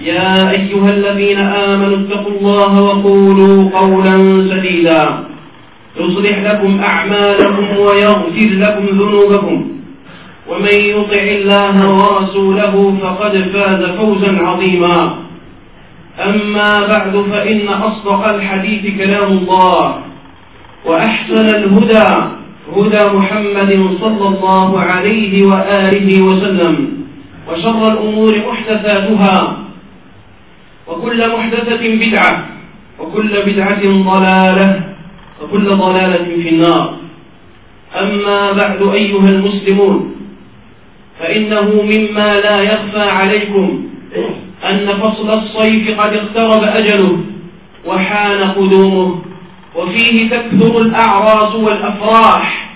يا أيها الذين آمنوا اتقوا الله وقولوا قولا سديدا. يصلح لكم أعمالكم ويغفر لكم ذنوبكم. ومن يطع الله ورسوله فقد فاز فوزا عظيما. أما بعد فإن أصدق الحديث كلام الله وأحسن الهدى هدى محمد صلى الله عليه وآله وسلم. وشر الأمور محدثاتها. وكل محدثة بدعة وكل بدعة ضلالة وكل ضلالة في النار. أما بعد أيها المسلمون فإنه مما لا يخفى عليكم أن فصل الصيف قد اقترب أجله وحان قدومه وفيه تكثر الأعراس والأفراح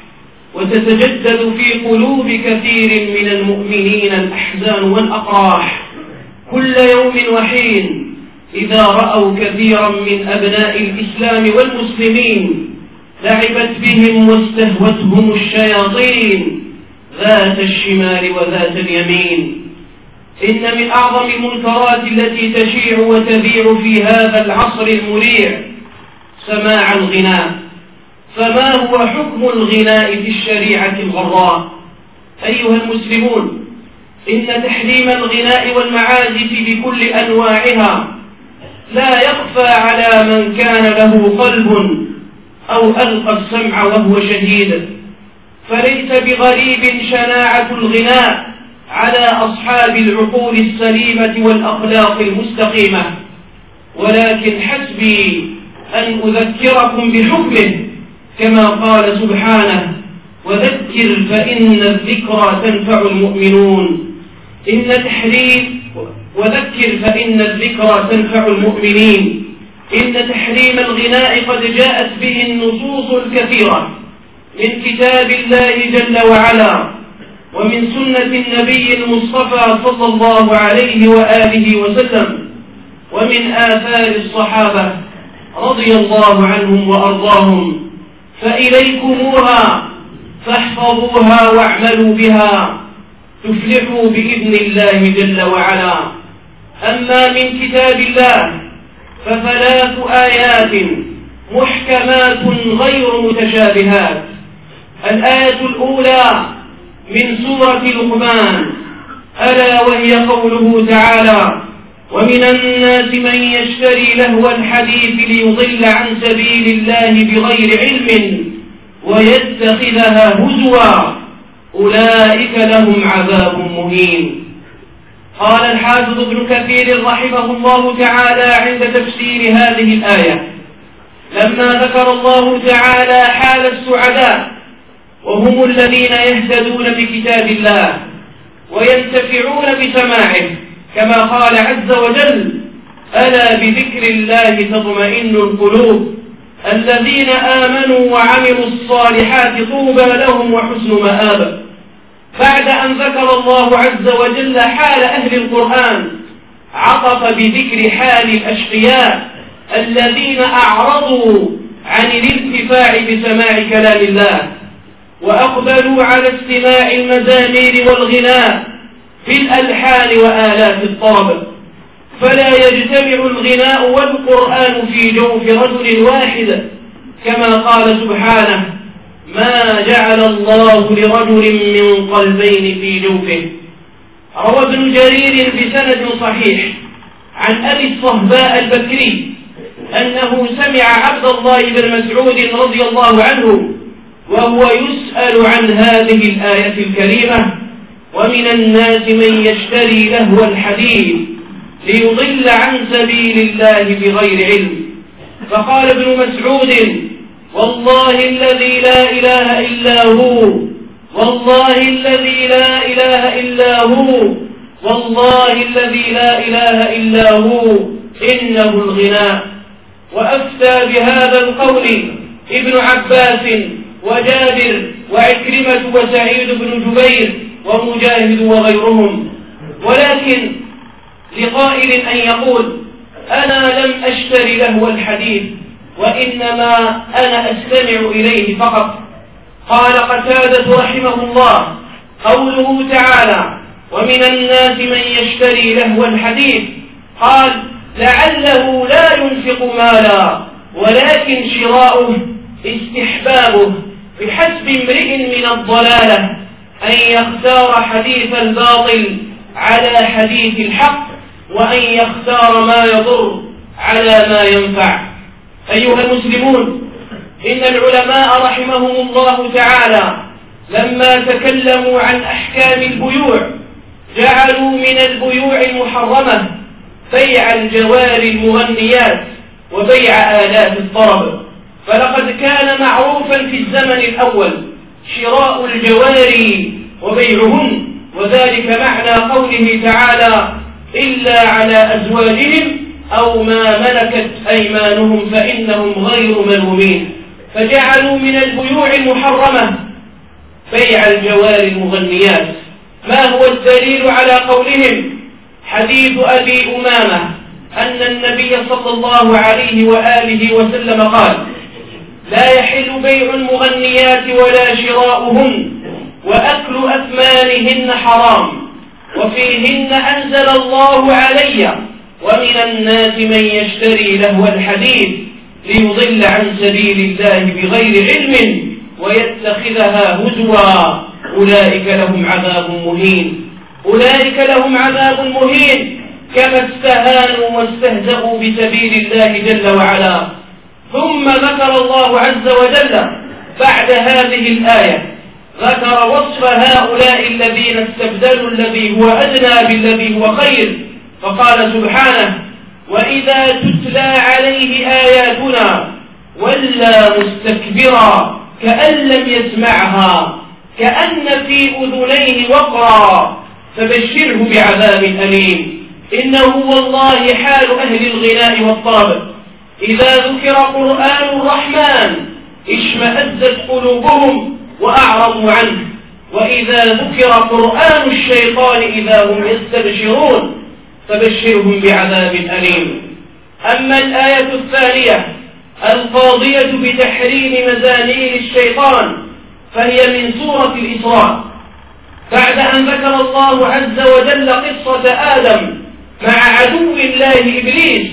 وتتجدد في قلوب كثير من المؤمنين الأحزان والأقراح. كل يوم وحين إذا رأوا كثيرا من أبناء الإسلام والمسلمين لعبت بهم واستهوتهم الشياطين ذات الشمال وذات اليمين. إن من أعظم المنكرات التي تشيع وتبيع في هذا العصر المريع سماع الغناء فما هو حكم الغناء في الشريعة الغراء؟ أيها المسلمون إن تحريم الغناء والمعازف بكل أنواعها لا يخفى على من كان له قلب أو ألقى السمع وهو شهيد فليس بغريب شناعة الغناء على أصحاب العقول السليمة والأخلاق المستقيمة. ولكن حسبي أن أذكركم بحكمه كما قال سبحانه وذكر فإن الذكرى تنفع المؤمنون. إن تحريم وذكر فإن الذكرى تنفع المؤمنين. إن تحريم الغناء قد جاءت به النصوص الكثيرة من كتاب الله جل وعلا ومن سنة النبي المصطفى صلى الله عليه وآله وسلم ومن آثار الصحابة رضي الله عنهم وأرضاهم. فإليكموها فاحفظوها واعملوا بها. تفلحوا بإذن الله جل وعلا. أما من كتاب الله فثلاث آيات محكمات غير متشابهات. الآية الأولى من سورة لقمان. ألا وهي قوله تعالى ومن الناس من يشتري لهو الحديث ليضل عن سبيل الله بغير علم ويتخذها هزوا. أولئك لهم عذاب مهين. قال الحافظ ابن كثير رحمه الله تعالى عند تفسير هذه الآية. لما ذكر الله تعالى حال السعداء وهم الذين يهتدون بكتاب الله وينتفعون بسماعه كما قال عز وجل ألا بذكر الله تطمئن القلوب؟ الذين آمنوا وعملوا الصالحات طوبى لهم وحسن مآب بعد أن ذكر الله عز وجل حال أهل القرآن عطف بذكر حال الأشقياء الذين أعرضوا عن الانتفاع بسماع كلام الله وأقبلوا على استماع المزامير والغناء في الألحان وآلات الطرب. فلا يجتمع الغناء والقرآن في جوف رجل واحد كما قال سبحانه ما جعل الله لرجل من قلبين في جوفه. روى ابن جرير بسند صحيح عن أبي الصهباء البكري أنه سمع عبد الله بن مسعود رضي الله عنه وهو يسأل عن هذه الآية الكريمة ومن الناس من يشتري لهو الحديث ليضل عن سبيل الله بغير علم. فقال ابن مسعود والله الذي لا إله إلا هو. والله الذي لا إله إلا هو. والله الذي لا إله إلا هو. إنه الغناء وأفتى بهذا القول ابن عباس وجابر وعكرمة وسعيد بن جبير ومجاهد وغيرهم. ولكن لقائل أن يقول أنا لم أشتري له الحديث. وإنما أنا أستمع إليه فقط. قال قتادة رحمه الله قوله تعالى ومن الناس من يشتري لهو الحديث قال لعله لا ينفق مالا ولكن شراؤه استحبابه بحسب امرئ من الضلالة أن يختار حديث الباطل على حديث الحق وأن يختار ما يضر على ما ينفع أيها المسلمون إن العلماء رحمهم الله تعالى لما تكلموا عن أحكام البيوع جعلوا من البيوع المحرمة بيع الجواري المغنيات وبيع آلات الطرب. فلقد كان معروفا في الزمن الأول شراء الجواري وبيعهن وذلك معنى قوله تعالى إلا على أزواجهم أو ما ملكت أيمانهم فإنهم غير ملومين. فجعلوا من البيوع المحرمة بيع الجواري المغنيات ما هو الدليل على قولهم؟ حديث أبي أمامة أن النبي صلى الله عليه وآله وسلم قال لا يحل بيع المغنيات ولا شراؤهن وأكل أثمانهن حرام وفيهن أنزل الله علي. ومن الناس من يشتري لهو الحديث ليضل عن سبيل الله بغير علم ويتخذها هزوا. أولئك لهم عذاب مهين. أولئك لهم عذاب مهين. كما استهانوا واستهزأوا بسبيل الله جل وعلا. ثم ذكر الله عز وجل بعد هذه الآية ذكر وصف هؤلاء الذين استبدلوا الذي هو أدنى بالذي هو خير. فقال سبحانه وإذا تتلى عليه آياتنا ولى مستكبرا كأن لم يسمعها كأن في أذنيه وقرا فبشره بعذاب أليم. إنه والله حال أهل الغناء والطرب إذا ذكر قرآن الرحمن اشمأزت قلوبهم وأعرضوا عنه. وإذا ذكر قرآن الشيطان إذا هم يستبشرون. فبشرهم بعذاب أليم. أما الآية الثانية القاضية بتحريم مزامير الشيطان فهي من سورة الإسراء. بعد أن ذكر الله عز وجل قصة آدم مع عدو الله إبليس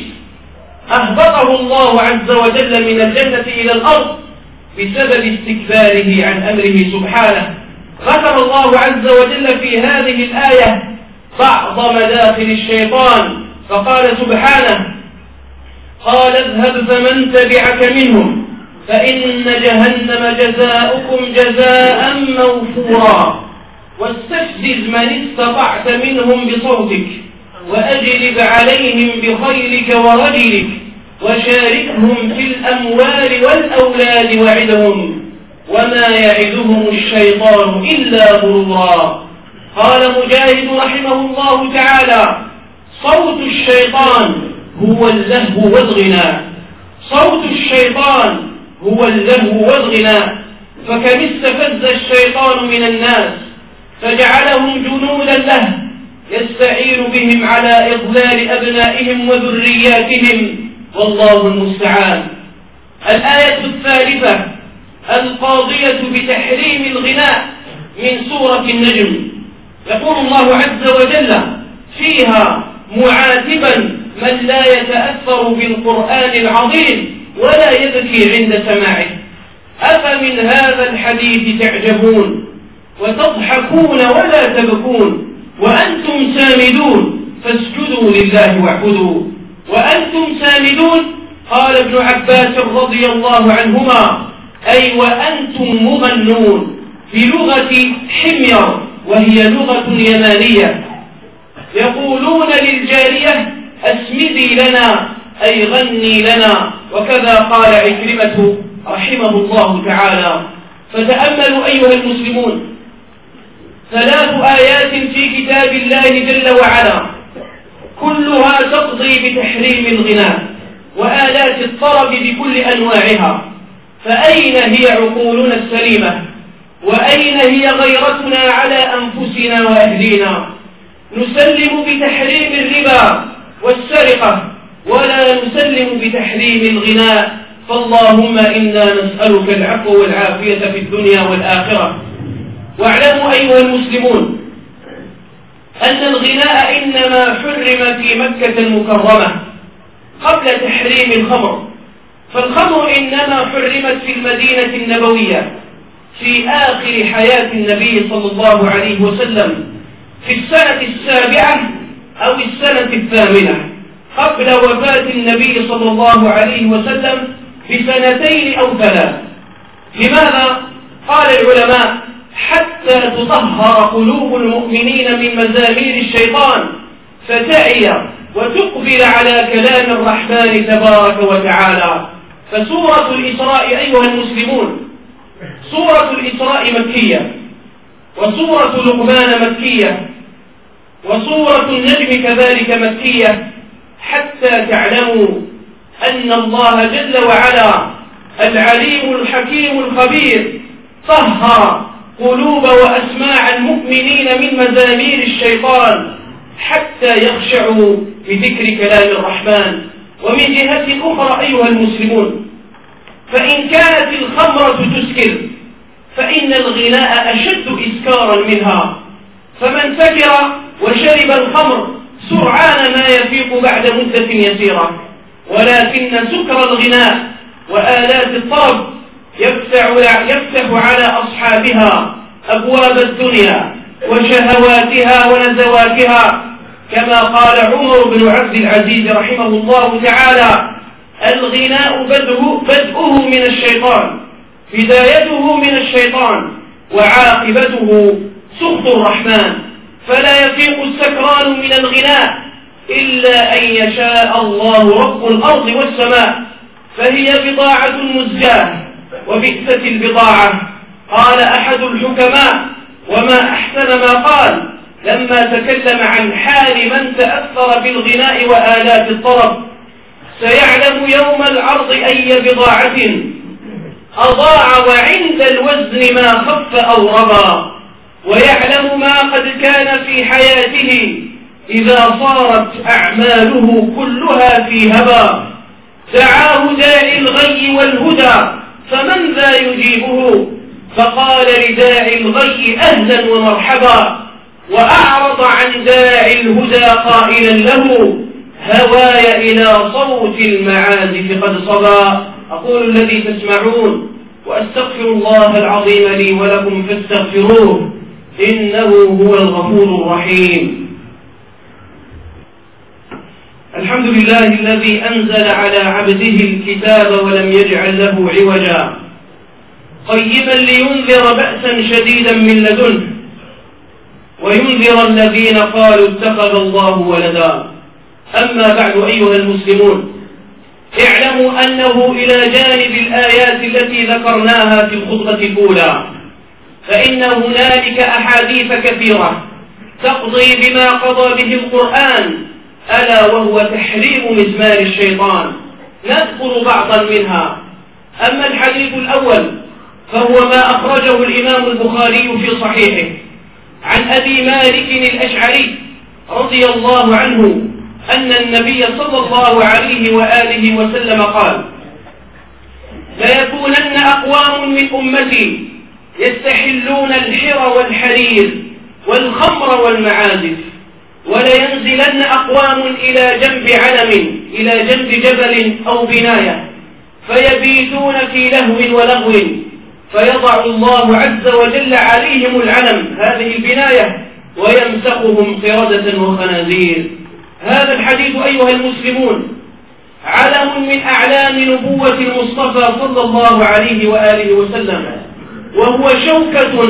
أهبطه الله عز وجل من الجنة إلى الأرض بسبب استكباره عن أمره سبحانه. ذكر الله عز وجل في هذه الآية بعض مداخل الشيطان فقال سبحانه قال اذهب فمن تبعك منهم فإن جهنم جزاؤكم جزاء موفورا. واستفزز من استطعت منهم بصوتك وأجلب عليهم بخيلك ورجلك وشاركهم في الأموال والأولاد وعدهم وما يعدهم الشيطان إلا غرورا. قال مجاهد رحمه الله تعالى صوت الشيطان هو اللهو والغناء صوت الشيطان هو اللهو والغناء فكم استفز الشيطان من الناس فجعلهم جنودا له يستعين بهم على إضلال أبنائهم وذرياتهم. والله المستعان. الآية الثالثة القاضية بتحريم الغناء من سورة النجم. يقول الله عز وجل فيها معاتبا من لا يتأثر بالقرآن العظيم ولا يبكي عند سماعه. أفمن هذا الحديث تعجبون وتضحكون ولا تبكون وأنتم سامدون فاسجدوا لله واعبدوا وأنتم سامدون؟ قال ابن عباس رضي الله عنهما أي وأنتم مغنون بلغة حمير. وهي لغة يمانية. يقولون للجارية أسمدي لنا أي غني لنا. وكذا قال عكرمة رحمه الله تعالى. فتأملوا أيها المسلمون ثلاث آيات في كتاب الله جل وعلا. كلها تقضي بتحريم الغناء وآلات الطرب بكل أنواعها. فأين هي عقولنا السليمة؟ وأين هي غيرتنا على أنفسنا وأهلينا؟ نسلم بتحريم الربا والسرقة ولا نسلم بتحريم الغناء فاللهم إنا نسألك العفو والعافية في الدنيا والآخرة. واعلموا أيها المسلمون أن الغناء إنما حرم في مكة المكرمة قبل تحريم الخمر. فالخمر إنما حرمت في المدينة النبوية. في آخر حياة النبي صلى الله عليه وسلم في السنة السابعة أو السنة الثامنة قبل وفاة النبي صلى الله عليه وسلم بسنتين أو ثلاث لماذا؟ قال العلماء حتى تطهر قلوب المؤمنين من مزامير الشيطان فتعي وتقبل على كلام الرحمن تبارك وتعالى فسورة الإسراء أيها المسلمون سورة الإسراء مكية وسورة لقمان مكية وسورة النجم كذلك مكية حتى تعلموا أن الله جل وعلا العليم الحكيم الخبير طهر قلوب وأسماع المؤمنين من مزامير الشيطان حتى يخشعوا بذكر كلام الرحمن. ومن جهة أخرى أيها المسلمون فإن كانت الخمرة تسكر فإن الغناء أشد إسكارا منها. فمن سكر وشرب الخمر سرعان ما يفيق بعد مدة يسيرة. ولكن سكر الغناء وآلات الطرب يفتح, يفتح على أصحابها أبواب الدنيا وشهواتها ونزواتها. كما قال عمر بن عبد العزيز رحمه الله تعالى الغناء بدءه, بدءه من الشيطان. بدايته من الشيطان وعاقبته سخط الرحمن فلا يفيق السكران من الغناء إلا أن يشاء الله رب الأرض والسماء فهي بضاعة مزجاة وبئست البضاعة. قال أحد الحكماء وما أحسن ما قال؟ لما تكلم عن حال من تأثر بالغناء وآلات الطرب سيعلم يوم العرض أي بضاعة؟ أضاع وعند الوزن ما خف أو ربى ويعلم ما قد كان في حياته إذا صارت أعماله كلها في هبى دعاه داعي الغي والهدى فمن ذا يجيبه؟ فقال لداعي الغي أهلا ومرحبا وأعرض عن داعي الهدى قائلا له هواي إلى صوت المعازف قد صبا. أقول الذي تسمعون وأستغفر الله العظيم لي ولكم فاستغفروه إنه هو الغفور الرحيم. الحمد لله الذي أنزل على عبده الكتاب ولم يجعل له عوجا. قيما لينذر بأسا شديدا من لدنه وينذر الذين قالوا اتخذ الله ولدا. أما بعد أيها المسلمون اعلموا أنه إلى جانب الآيات التي ذكرناها في الخطبة الأولى فإن هنالك أحاديث كثيرة تقضي بما قضى به القرآن ألا وهو تحريم مزمار الشيطان. نذكر بعضا منها. أما الحديث الأول فهو ما أخرجه الإمام البخاري في صحيحه عن أبي مالك الأشعري رضي الله عنه أن النبي صلى الله عليه وآله وسلم قال ليكونن أقوام من أمتي يستحلون الحر والحرير والخمر والمعازف ولينزلن أقوام إلى جنب علم إلى جنب جبل أو بناية فيبيتون في لهو ولغو فيضع الله عز وجل عليهم العلم هذه البناية ويمسخهم قردة وخنازير. هذا الحديث أيها المسلمون علم من أعلام نبوة المصطفى صلى الله عليه وآله وسلم وهو شوكة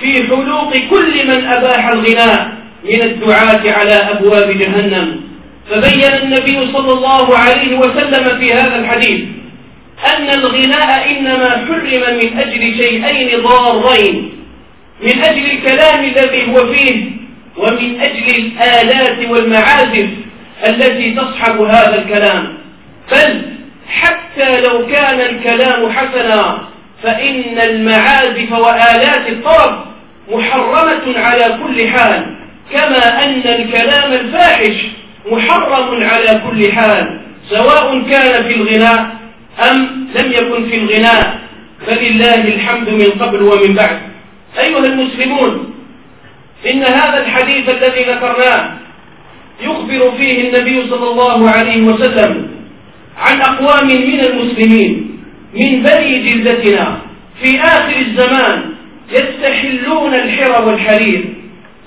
في حلوق كل من أباح الغناء من الدعاة على أبواب جهنم. فبين النبي صلى الله عليه وسلم في هذا الحديث أن الغناء إنما حرم من أجل شيئين ضارين من أجل الكلام الذي هو فيه ومن أجل الآلات والمعازف التي تصحب هذا الكلام. بل حتى لو كان الكلام حسنا فإن المعازف وآلات الطرب محرمة على كل حال كما أن الكلام الفاحش محرم على كل حال سواء كان في الغناء أم لم يكن في الغناء. فلله الحمد من قبل ومن بعد. أيها المسلمون إن هذا الحديث الذي ذكرناه يخبر فيه النبي صلى الله عليه وسلم عن أقوام من المسلمين من بني جلدتنا في آخر الزمان يستحلون الحر والحرير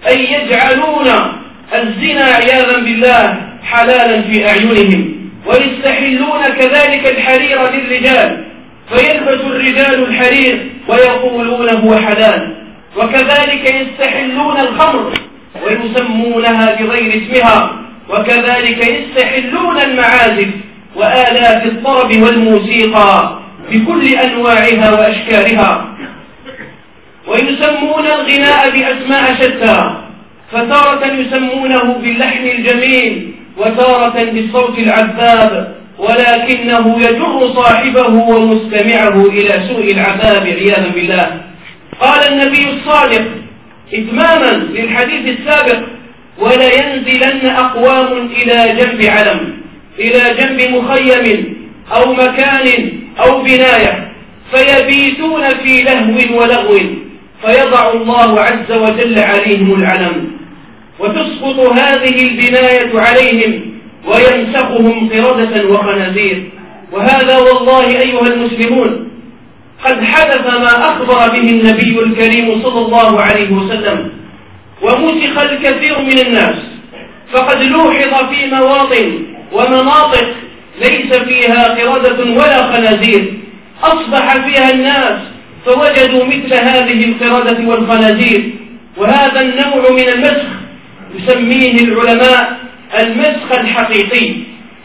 أي يجعلون الزنا عياذا بالله حلالا في أعينهم ويستحلون كذلك الحرير للرجال فيلبس الرجال الحرير ويقولون هو حلال. وكذلك يستحلون الخمر ويسمونها بغير اسمها وكذلك يستحلون المعازف وآلات الطرب والموسيقى بكل أنواعها وأشكالها. ويسمون الغناء بأسماء شتى فتارة يسمونه باللحن الجميل وتارة بالصوت العذاب ولكنه يجر صاحبه ومستمعه إلى سوء العذاب عياذا بالله. قال النبي الصادق إتماما للحديث السابق ولينزلن أقوام إلى جنب علم إلى جنب مخيم أو مكان أو بناية فيبيتون في لهو ولغو فيضع الله عز وجل عليهم العلم. وتسقط هذه البناية عليهم ويمسخهم قردة وخنازير. وهذا والله أيها المسلمون قد حدث ما أخبر به النبي الكريم صلى الله عليه وسلم ومسخ الكثير من الناس فقد لوحظ في مواطن ومناطق ليس فيها قردة ولا خنازير أصبح فيها الناس فوجدوا مثل هذه القردة والخنازير وهذا النوع من المسخ يسميه العلماء المسخ الحقيقي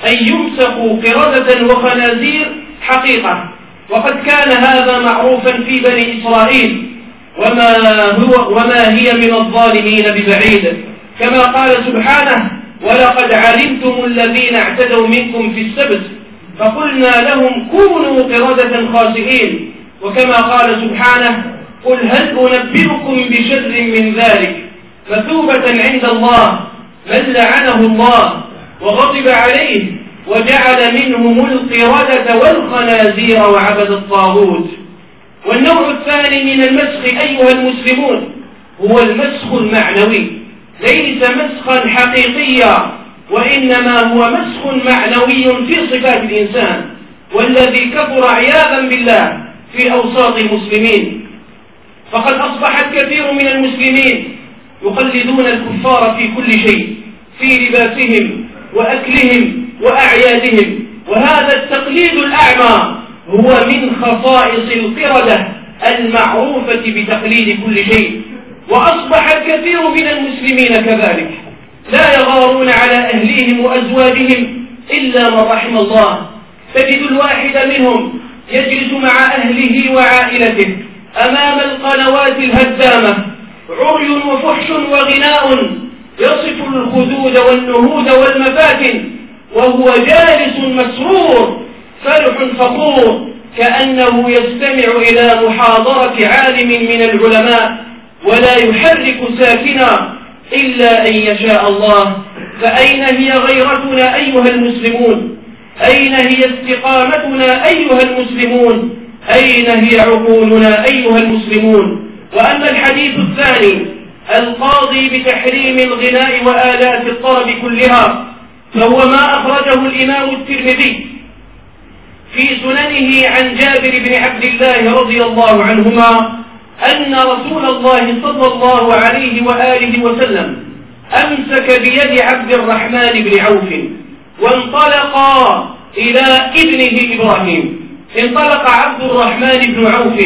أي يمسخ قردة وخنازير حقيقة. وقد كان هذا معروفا في بني إسرائيل وما, هو وما هي من الظالمين ببعيد. كما قال سبحانه ولقد علمتم الذين اعتدوا منكم في السبت فقلنا لهم كونوا قردة خاسئين. وكما قال سبحانه قل هل أنبئكم بشر من ذلك؟ مثوبة عند الله من لعنه الله وغضب عليه وجعل منهم القردة والخنازير وعبد الطاغوت. والنوع الثاني من المسخ أيها المسلمون هو المسخ المعنوي. ليس مسخا حقيقيا وإنما هو مسخ معنوي في صفات الإنسان والذي كثر عياذا بالله في أوساط المسلمين. فقد أصبح الكثير من المسلمين يقلدون الكفار في كل شيء في لباسهم وأكلهم وأعيادهم. وهذا التقليد الأعمى هو من خصائص القردة المعروفة بتقليد كل شيء. وأصبح الكثير من المسلمين كذلك لا يغارون على أهليهم وأزواجهم إلا من رحم الله. تجد الواحد منهم يجلس مع أهله وعائلته أمام القنوات الهدامة عري وفحش وغناء يصف الخدود والنهود والمفاتن وهو جالس مسرور فرح فخور كأنه يستمع إلى محاضرة عالم من العلماء ولا يحرك ساكنا إلا أن يشاء الله. فأين هي غيرتنا أيها المسلمون؟ أين هي استقامتنا أيها المسلمون؟ أين هي عقولنا أيها المسلمون؟ وأما الحديث الثاني القاضي بتحريم الغناء وآلات الطرب كلها فهو ما أخرجه الإمام الترمذي في سننه عن جابر بن عبد الله رضي الله عنهما أن رسول الله صلى الله عليه وآله وسلم أمسك بيد عبد الرحمن بن عوف وانطلقا إلى ابنه إبراهيم. انطلق عبد الرحمن بن عوف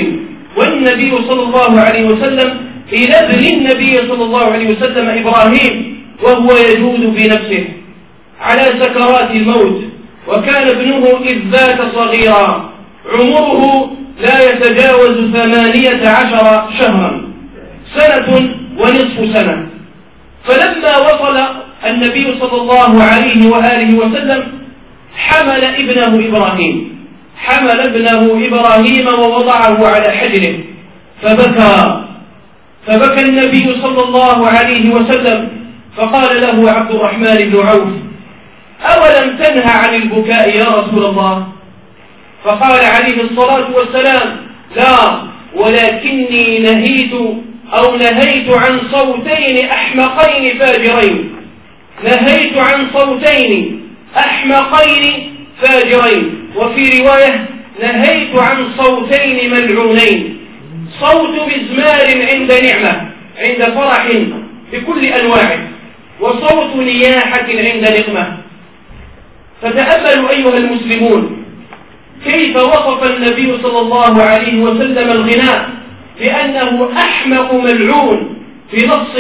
والنبي صلى الله عليه وسلم إلى ابن النبي صلى الله عليه وسلم إبراهيم وهو يجود بنفسه. على سكرات الموت وكان ابنه إذ ذاك صغيرا. عمره لا يتجاوز ثمانية عشر شهرا. سنة ونصف سنة. فلما وصل النبي صلى الله عليه وآله وسلم حمل ابنه إبراهيم. حمل ابنه إبراهيم ووضعه على حجره. فبكى. فبكى النبي صلى الله عليه وسلم. فقال له عبد الرحمن بن عوف أولم تنهى عن البكاء يا رسول الله؟ فقال عليه الصلاة والسلام لا ولكني نهيت أو نهيت عن صوتين أحمقين فاجرين. نهيت عن صوتين أحمقين فاجرين. وفي رواية نهيت عن صوتين ملعونين. صوت مزمار عند نعمة عند فرح بكل أنواعه. وصوت نياحة عند نقمة. فتأملوا أيها المسلمون كيف وصف النبي صلى الله عليه وسلم الغناء بأنه أحمق ملعون في نص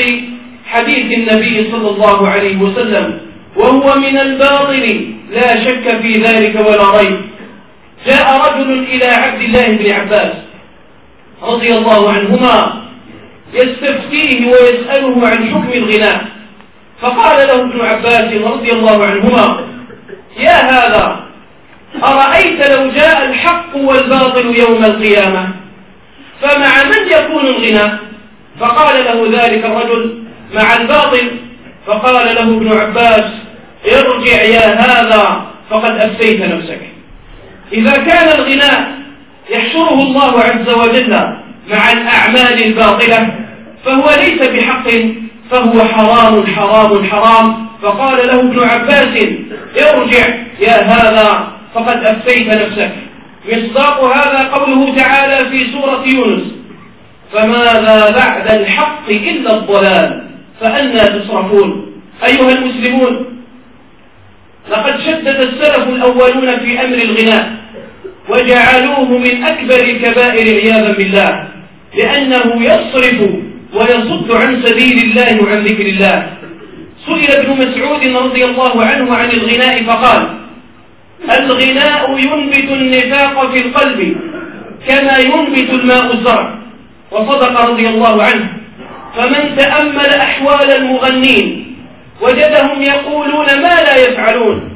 حديث النبي صلى الله عليه وسلم؟ وهو من الباطل لا شك في ذلك ولا ريب. جاء رجل إلى عبد الله بن عباس رضي الله عنهما يستفتيه ويسأله عن حكم الغناء. فقال له ابن عباس رضي الله عنهما يا هذا أرأيت لو جاء الحق والباطل يوم القيامة؟ فمع من يكون الغنى؟ فقال له ذلك الرجل مع الباطل فقال له ابن عباس ارجع يا هذا فقد أفتيت نفسك. إذا كان الغناء يحشره الله عز وجل مع الأعمال الباطلة فهو ليس بحق فهو حرام حرام حرام. فقال له ابن عباس ارجع يا هذا فقد أفتيت نفسك. مصداق هذا قوله تعالى في سورة يونس. فماذا بعد الحق إلا الضلال؟ فأنا تصرفون. أيها المسلمون لقد شدد السلف الأولون في أمر الغناء وجعلوه من أكبر الكبائر عياذا بالله لأنه يصرف ويصد عن سبيل الله وعن ذكر الله. سئل ابن مسعود رضي الله عنه عن الغناء فقال الغناء ينبت النفاق في القلب كما ينبت الماء الزرع. وصدق رضي الله عنه. فمن تأمل أحوال المغنين وجدهم يقولون ما لا يفعلون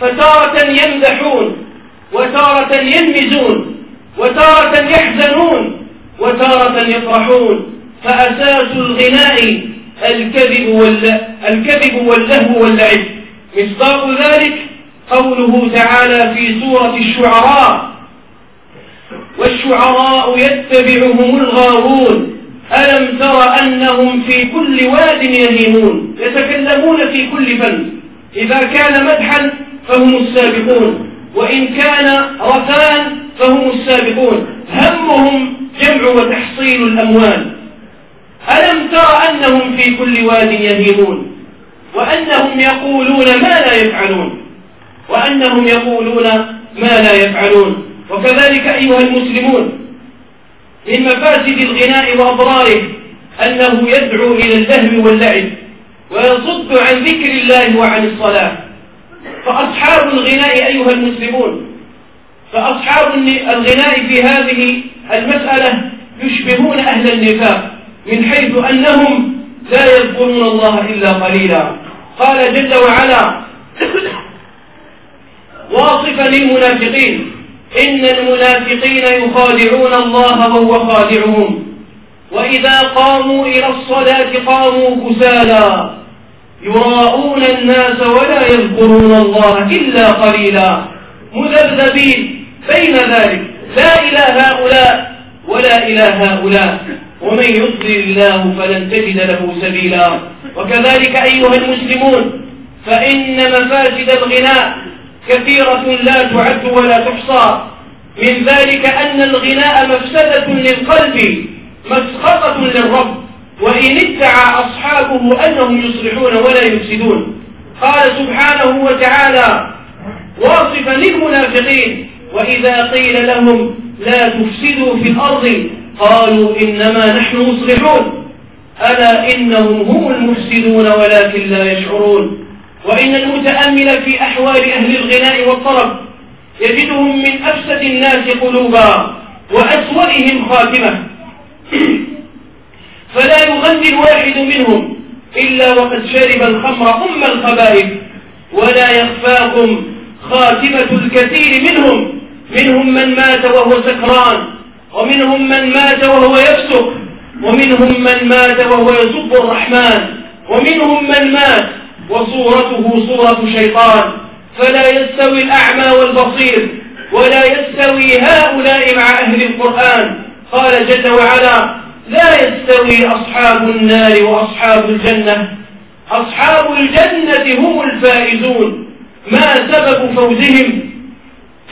فتارة يمدحون وتارة ينمزون وتارة يحزنون وتارة يفرحون فأساس الغناء الكذب, الكذب واللهو واللعب. مصداق ذلك قوله تعالى في سورة الشعراء والشعراء يتبعهم الغاوون ألم تر أنهم في كل واد يهيمون؟ يتكلمون في كل فن. إذا كان مدحا فهم السابقون وإن كان رفان فهم السابقون. همهم جمع وتحصيل الأموال. ألم تر أنهم في كل واد يهيمون؟ وأنهم يقولون ما لا يفعلون. وأنهم يقولون ما لا يفعلون. وكذلك أيها المسلمون من مفاسد الغناء وأضراره أنه يدعو إلى اللهو واللعب ويصد عن ذكر الله وعن الصلاة. فأصحاب الغناء أيها المسلمون فأصحاب الغناء في هذه المسألة يشبهون أهل النفاق. من حيث أنهم لا يذكرون الله إلا قليلا. قال جل وعلا واصفا للمنافقين إن المنافقين يخادعون الله وهو خادعهم. وإذا قاموا إلى الصلاة قاموا كسالى يراءون الناس ولا يذكرون الله إلا قليلا. مذبذبين بين ذلك. لا إلى هؤلاء ولا إلى هؤلاء. ومن يضلل الله فلن تجد له سبيلا. وكذلك أيها المسلمون فإن مفاسد الغناء كثيرة لا تعد ولا تحصى. من ذلك أن الغناء مفسدة للقلب مسخطة للرب. وإن ادعى أصحابه أنهم يصلحون ولا يفسدون. قال سبحانه وتعالى واصفا للمنافقين وإذا قيل لهم لا تفسدوا في الأرض قالوا إنما نحن مصلحون. ألا إنهم هم المفسدون ولكن لا يشعرون. وإن المتأمل في أحوال أهل الغناء والطرب يجدهم من أفسد الناس قلوبا وأسوأهم خاتمة. فلا يغني الواحد منهم إلا وقد شرب الخمر أم الخبائث. ولا يخفاكم خاتمة الكثير منهم. منهم من مات وهو سكران. ومنهم من مات وهو يفسق ومنهم من مات وهو يسب الرحمن ومنهم من مات وصورته صورة شيطان. فلا يستوي الأعمى والبصير ولا يستوي هؤلاء مع أهل القرآن. قال جل وعلا لا يستوي أصحاب النار وأصحاب الجنة. أصحاب الجنة هم الفائزون. ما سبب فوزهم؟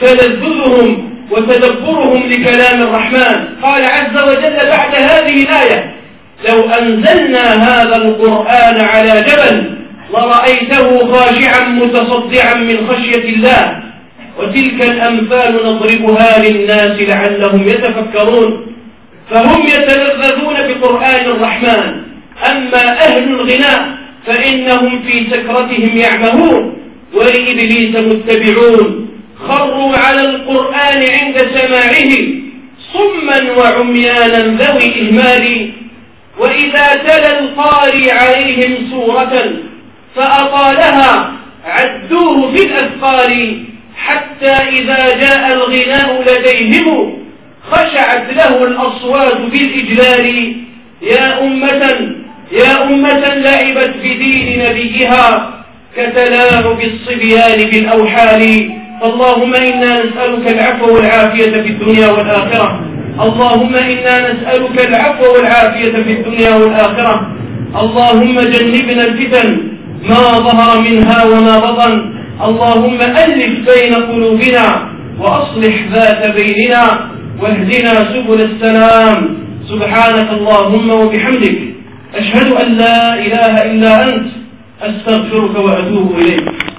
تلذذهم وتدبرهم لكلام الرحمن. قال عز وجل بعد هذه الآية لو أنزلنا هذا القرآن على جبل لرأيته خاشعا متصدعا من خشية الله وتلك الأمثال نضربها للناس لعلهم يتفكرون فهم يتلذذون بقرآن الرحمن. أما أهل الغناء فإنهم في سكرتهم يعمهون ولإبليس متبعون. خروا على القرآن عند سماعه صما وعميانا ذوي إهمال. وإذا تلا القاري عليهم سورة فأطالها عدوه في الأثقال حتى إذا جاء الغناء لديهم خشعت له الأصوات بالإجلال يا أمة يا أمة لعبت بدين نبيها كتلاعب الصبيان بالأوحال. اللهم إنا نسألك العفو والعافية في الدنيا والآخرة. اللهم إنا نسألك العفو والعافية في الدنيا والآخرة. اللهم جنبنا الفتن ما ظهر منها وما بطن. اللهم ألف بين قلوبنا وأصلح ذات بيننا واهدنا سبل السلام. سبحانك اللهم وبحمدك. أشهد أن لا إله إلا أنت. أستغفرك وأتوب إليك.